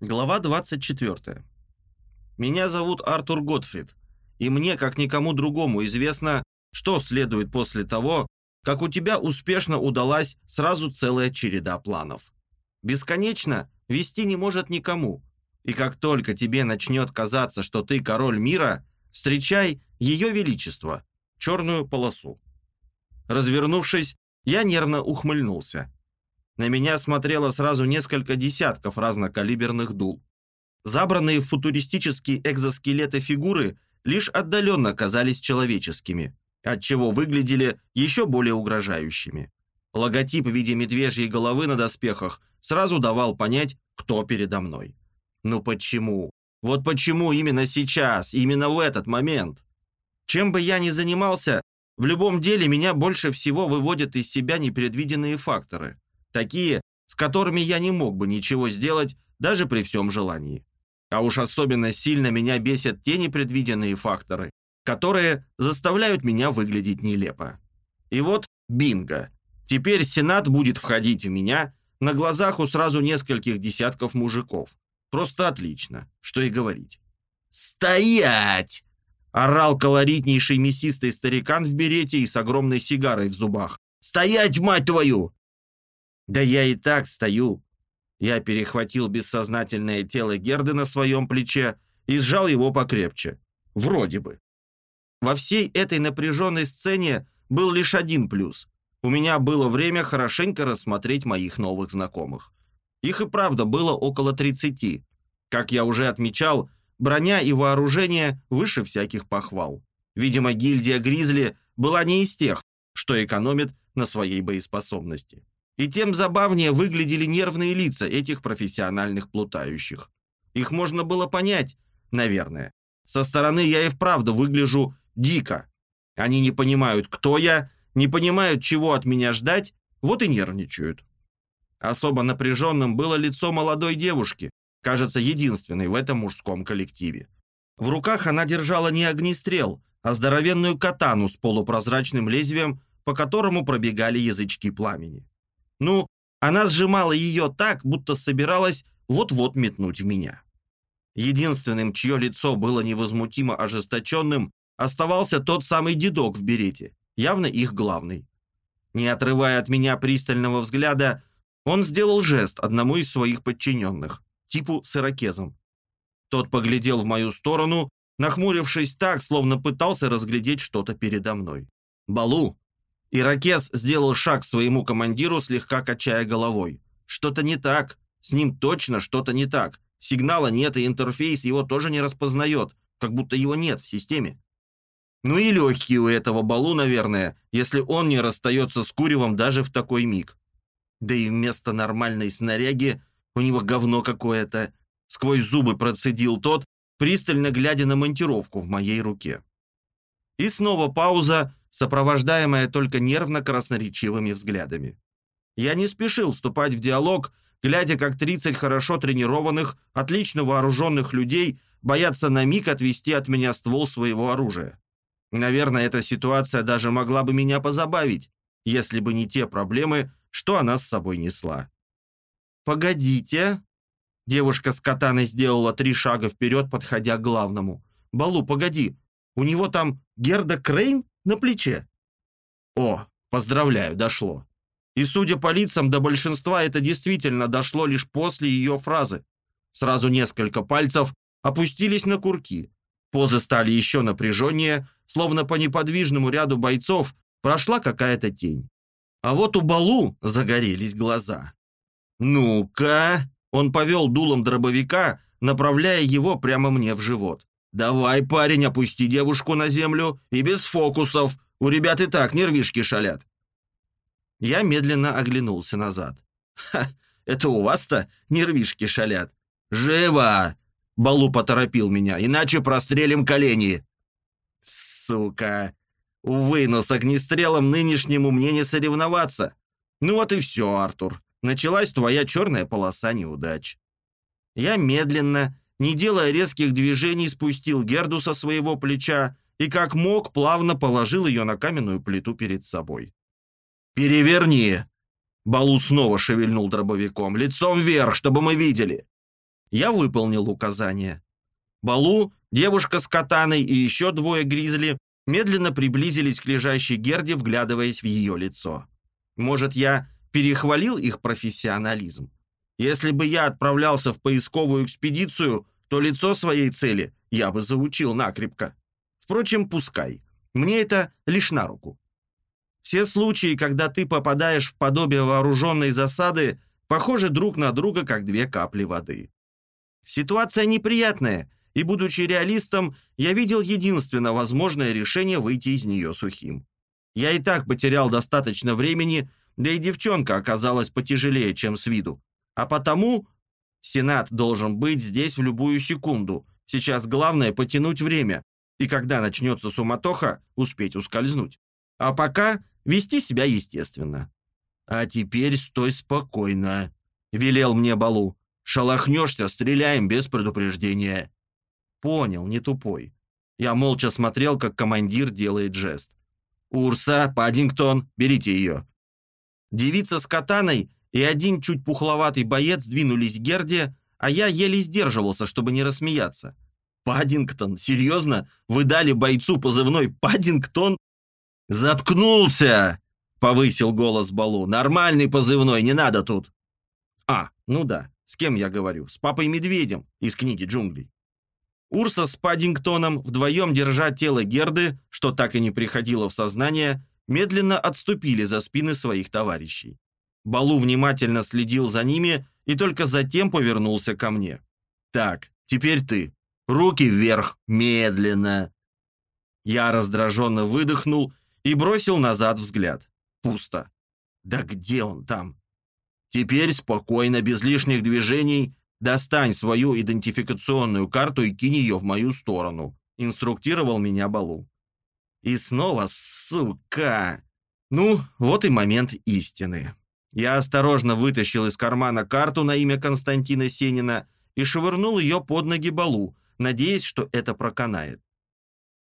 Глава 24. Меня зовут Артур Готфрид, и мне, как никому другому, известно, что следует после того, как у тебя успешно удалась сразу целая череда планов. Бесконечно вести не может никому, и как только тебе начнет казаться, что ты король мира, встречай ее величество, черную полосу. Развернувшись, я нервно ухмыльнулся. На меня смотрело сразу несколько десятков разнокалиберных дул. Забранные в футуристические экзоскелеты фигуры лишь отдаленно казались человеческими, отчего выглядели еще более угрожающими. Логотип в виде медвежьей головы на доспехах сразу давал понять, кто передо мной. Ну почему? Вот почему именно сейчас, именно в этот момент? Чем бы я ни занимался, в любом деле меня больше всего выводят из себя непредвиденные факторы. Такие, с которыми я не мог бы ничего сделать, даже при всем желании. А уж особенно сильно меня бесят те непредвиденные факторы, которые заставляют меня выглядеть нелепо. И вот бинго. Теперь Сенат будет входить в меня на глазах у сразу нескольких десятков мужиков. Просто отлично, что и говорить. «Стоять!» – орал колоритнейший мясистый старикан в берете и с огромной сигарой в зубах. «Стоять, мать твою! «Да я и так стою!» Я перехватил бессознательное тело Герды на своем плече и сжал его покрепче. Вроде бы. Во всей этой напряженной сцене был лишь один плюс. У меня было время хорошенько рассмотреть моих новых знакомых. Их и правда было около 30. Как я уже отмечал, броня и вооружение выше всяких похвал. Видимо, гильдия Гризли была не из тех, что экономит на своей боеспособности. И тем забавнее выглядели нервные лица этих профессиональных плутающих. Их можно было понять, наверное. Со стороны я и вправду выгляжу дико. Они не понимают, кто я, не понимают, чего от меня ждать, вот и нервничают. Особо напряженным было лицо молодой девушки, кажется, единственной в этом мужском коллективе. В руках она держала не огнестрел, а здоровенную катану с полупрозрачным лезвием, по которому пробегали язычки пламени. Ну, она сжимала ее так, будто собиралась вот-вот метнуть в меня. Единственным, чье лицо было невозмутимо ожесточенным, оставался тот самый дедок в берете, явно их главный. Не отрывая от меня пристального взгляда, он сделал жест одному из своих подчиненных, типу с ирокезом. Тот поглядел в мою сторону, нахмурившись так, словно пытался разглядеть что-то передо мной. «Балу, Иракес сделал шаг к своему командиру, слегка качая головой. Что-то не так. С ним точно что-то не так. Сигнала нет, и интерфейс его тоже не распознает, как будто его нет в системе. Ну и легкий у этого балу, наверное, если он не расстается с куревом даже в такой миг. Да и вместо нормальной снаряги у него говно какое-то. Сквозь зубы процедил тот, пристально глядя на монтировку в моей руке. И снова пауза, сопровождаемая только нервно-красноречивыми взглядами. Я не спешил вступать в диалог, глядя, как 30 хорошо тренированных, отлично вооруженных людей боятся на миг отвести от меня ствол своего оружия. Наверное, эта ситуация даже могла бы меня позабавить, если бы не те проблемы, что она с собой несла. «Погодите!» Девушка с катаной сделала три шага вперед, подходя к главному. «Балу, погоди! У него там Герда Крейн?» На плече. О, поздравляю, дошло. И судя по лицам, до большинства это действительно дошло лишь после ее фразы. Сразу несколько пальцев опустились на курки. Позы стали еще напряженнее, словно по неподвижному ряду бойцов прошла какая-то тень. А вот у Балу загорелись глаза. «Ну-ка!» Он повел дулом дробовика, направляя его прямо мне в живот. «Давай, парень, опусти девушку на землю и без фокусов. У ребят и так нервишки шалят». Я медленно оглянулся назад. «Ха, это у вас-то нервишки шалят?» «Живо!» Балу поторопил меня, иначе прострелим колени. Сука. Увы, но с огнестрелом нынешнему мне не соревноваться. Ну вот и все, Артур. Началась твоя черная полоса неудач. Я медленно, не делая резких движений, спустил Герду со своего плеча и как мог плавно положил ее на каменную плиту перед собой. «Переверни!» Балу снова шевельнул дробовиком. «Лицом вверх, чтобы мы видели!» Я выполнил указание. Балу, девушка с катаной и еще двое гризли медленно приблизились к лежащей Герде, вглядываясь в ее лицо. Может, я перехвалил их профессионализм? Если бы я отправлялся в поисковую экспедицию, то лицо своей цели я бы заучил накрепко. Впрочем, пускай. Мне это лишь на руку. Все случаи, когда ты попадаешь в подобие вооруженной засады, похожи друг на друга, как две капли воды. Ситуация неприятная, и, будучи реалистом, я видел единственно возможное решение выйти из нее сухим. Я и так потерял достаточно времени, да и девчонка оказалась потяжелее, чем с виду. А потому Сенат должен быть здесь в любую секунду. Сейчас главное потянуть время, и когда начнется суматоха, успеть ускользнуть. А пока вести себя естественно. «А теперь стой спокойно», — велел мне Балу. «Шалохнешься, стреляем без предупреждения». Понял, не тупой. Я молча смотрел, как командир делает жест. «Урса, Паддингтон, берите ее». Девица с катаной и один чуть пухловатый боец двинулись к Герде, а я еле сдерживался, чтобы не рассмеяться. «Паддингтон? Серьезно? Вы дали бойцу позывной Паддингтон?» «Заткнулся!» — повысил голос Балу. «Нормальный позывной, не надо тут!» «А, ну да, с кем я говорю? С папой-медведем из книги джунглей». Урса с Паддингтоном, вдвоем держа тело Герды, что так и не приходило в сознание, медленно отступили за спины своих товарищей. Балу внимательно следил за ними и только затем повернулся ко мне. «Так, теперь ты. Руки вверх, медленно!» Я раздраженно выдохнул и бросил назад взгляд. Пусто. «Да где он там?» «Теперь спокойно, без лишних движений, достань свою идентификационную карту и кинь ее в мою сторону», инструктировал меня Балу. И снова, сука! Ну, вот и момент истины. Я осторожно вытащил из кармана карту на имя Константина Сенина и швырнул ее под ноги Балу, надеясь, что это проканает.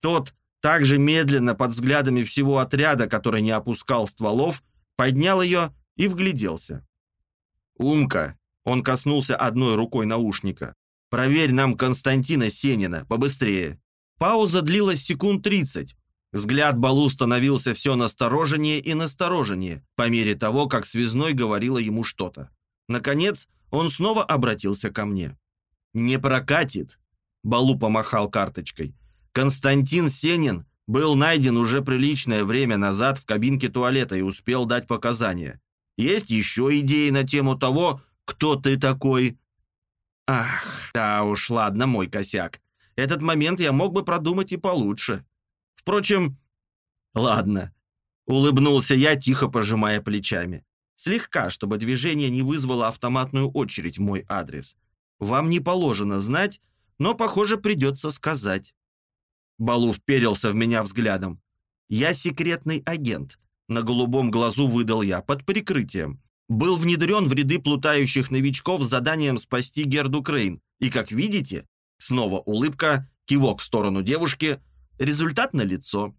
Тот, также медленно под взглядами всего отряда, который не опускал стволов, поднял ее и вгляделся. «Умка!» — он коснулся одной рукой наушника. «Проверь нам Константина Сенина, побыстрее!» Пауза длилась секунд тридцать, Взгляд Балу становился все настороженнее и настороженнее, по мере того, как связной говорила ему что-то. Наконец, он снова обратился ко мне. «Не прокатит!» Балу помахал карточкой. «Константин Сенин был найден уже приличное время назад в кабинке туалета и успел дать показания. Есть еще идеи на тему того, кто ты такой?» «Ах, да уж, ладно, мой косяк. Этот момент я мог бы продумать и получше. Впрочем, ладно. Улыбнулся я, тихо пожимая плечами. Слегка, чтобы движение не вызвало автоматную очередь в мой адрес. Вам не положено знать, но, похоже, придется сказать. Балу вперился в меня взглядом. «Я секретный агент», — на голубом глазу выдал я, под прикрытием. Был внедрен в ряды плутающих новичков с заданием спасти Герду Крейн. И, как видите, снова улыбка, кивок в сторону девушки, Результат налицо.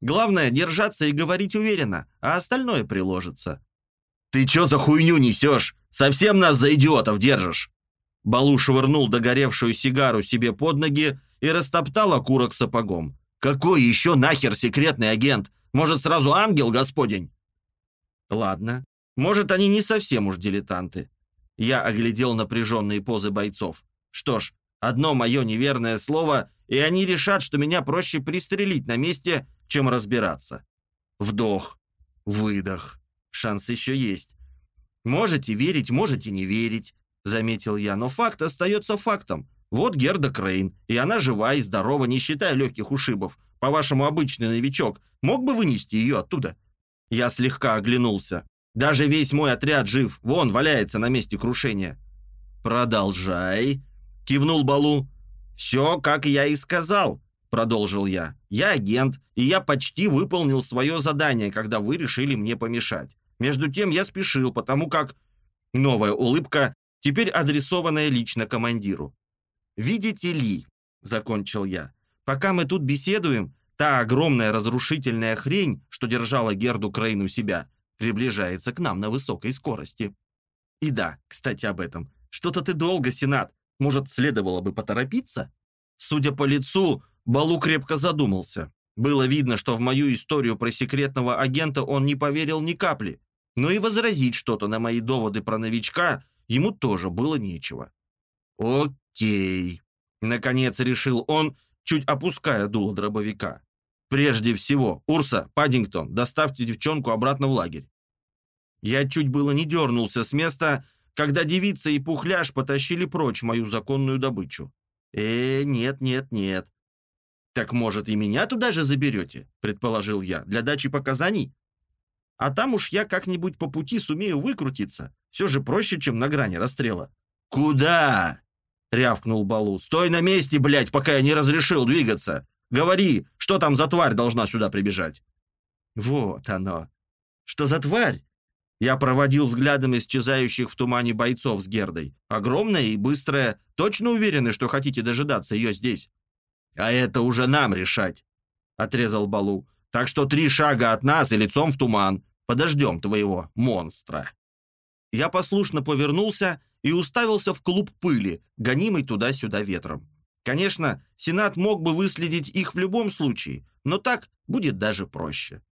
Главное держаться и говорить уверенно, а остальное приложится. «Ты чё за хуйню несешь? Совсем нас за идиотов держишь?» Балу швырнул догоревшую сигару себе под ноги и растоптал окурок сапогом. «Какой еще нахер секретный агент? Может, сразу ангел господень?» «Ладно. Может, они не совсем уж дилетанты». Я оглядел напряженные позы бойцов. «Что ж, одно мое неверное слово, и они решат, что меня проще пристрелить на месте, чем разбираться. Вдох, выдох. Шанс еще есть. Можете верить, можете не верить, заметил я, но факт остается фактом. Вот Герда Крейн, и она жива и здорова, не считая легких ушибов. По-вашему, обычный новичок мог бы вынести ее оттуда? Я слегка оглянулся. Даже весь мой отряд жив, вон валяется на месте крушения. «Продолжай», — кивнул Балу. «Все, как я и сказал», — продолжил я. «Я агент, и я почти выполнил свое задание, когда вы решили мне помешать. Между тем я спешил, потому как...» Новая улыбка, теперь адресованная лично командиру. «Видите ли», — закончил я, — «пока мы тут беседуем, та огромная разрушительная хрень, что держала Герду Крейн у себя, приближается к нам на высокой скорости». И да, кстати, об этом. Что-то ты долго, Сенат. Может, следовало бы поторопиться?» Судя по лицу, Балу крепко задумался. Было видно, что в мою историю про секретного агента он не поверил ни капли. Но и возразить что-то на мои доводы про новичка ему тоже было нечего. «Окей», — наконец решил он, чуть опуская дуло дробовика. «Прежде всего, Урса, Паддингтон, доставьте девчонку обратно в лагерь». Я чуть было не дернулся с места, когда девица и пухляш потащили прочь мою законную добычу. «Э, нет, нет, нет». «Так, может, и меня туда же заберете?» – предположил я, – «для дачи показаний?» «А там уж я как-нибудь по пути сумею выкрутиться. Все же проще, чем на грани расстрела». «Куда?» — рявкнул Балу. «Стой на месте, блядь, пока я не разрешил двигаться! Говори, что там за тварь должна сюда прибежать?» «Вот оно! Что за тварь?» Я проводил взглядом исчезающих в тумане бойцов с Гердой. Огромная и быстрая. Точно уверены, что хотите дожидаться ее здесь? «А это уже нам решать!» — отрезал Балу. «Так что три шага от нас и лицом в туман. Подождем твоего монстра!» Я послушно повернулся и уставился в клуб пыли, гонимый туда-сюда ветром. Конечно, Сенат мог бы выследить их в любом случае, но так будет даже проще.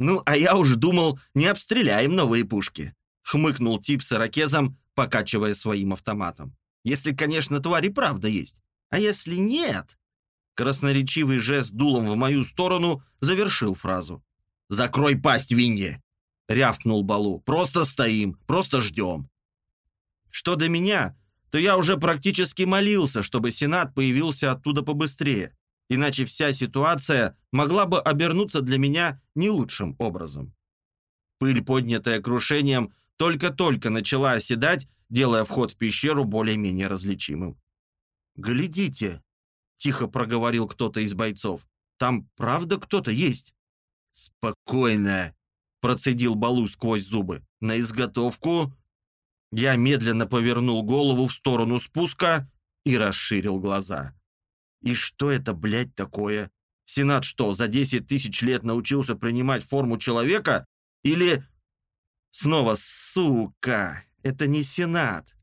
«Ну, а я уж думал, не обстреляем новые пушки», — хмыкнул тип с ирокезом, покачивая своим автоматом. «Если, конечно, тварь и правда есть. А если нет...» Красноречивый жест дулом в мою сторону завершил фразу. «Закрой пасть, Винни!» — рявкнул Балу. «Просто стоим, просто ждем». Что до меня, то я уже практически молился, чтобы Сенат появился оттуда побыстрее, иначе вся ситуация могла бы обернуться для меня не лучшим образом. Пыль, поднятая крушением, только-только начала оседать, делая вход в пещеру более-менее различимым. «Глядите!» — тихо проговорил кто-то из бойцов. «Там правда кто-то есть?» «Спокойно!» — процедил Балу сквозь зубы. «На изготовку я медленно повернул голову в сторону спуска и расширил глаза. И что это, блядь, такое? Сенат что, за 10 тысяч лет научился принимать форму человека? Или... Снова, сука, это не Сенат.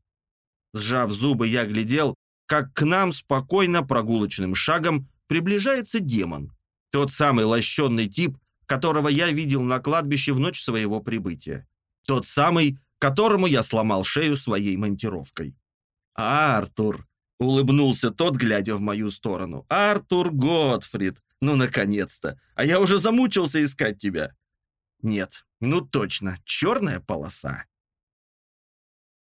Сжав зубы, я глядел, как к нам спокойно прогулочным шагом приближается демон. Тот самый лощенный тип, которого я видел на кладбище в ночь своего прибытия. Тот самый, которому я сломал шею своей монтировкой. «Артур!» — улыбнулся тот, глядя в мою сторону. «Артур Готфрид! Ну, наконец-то! А я уже замучился искать тебя!» «Нет, ну точно, черная полоса!»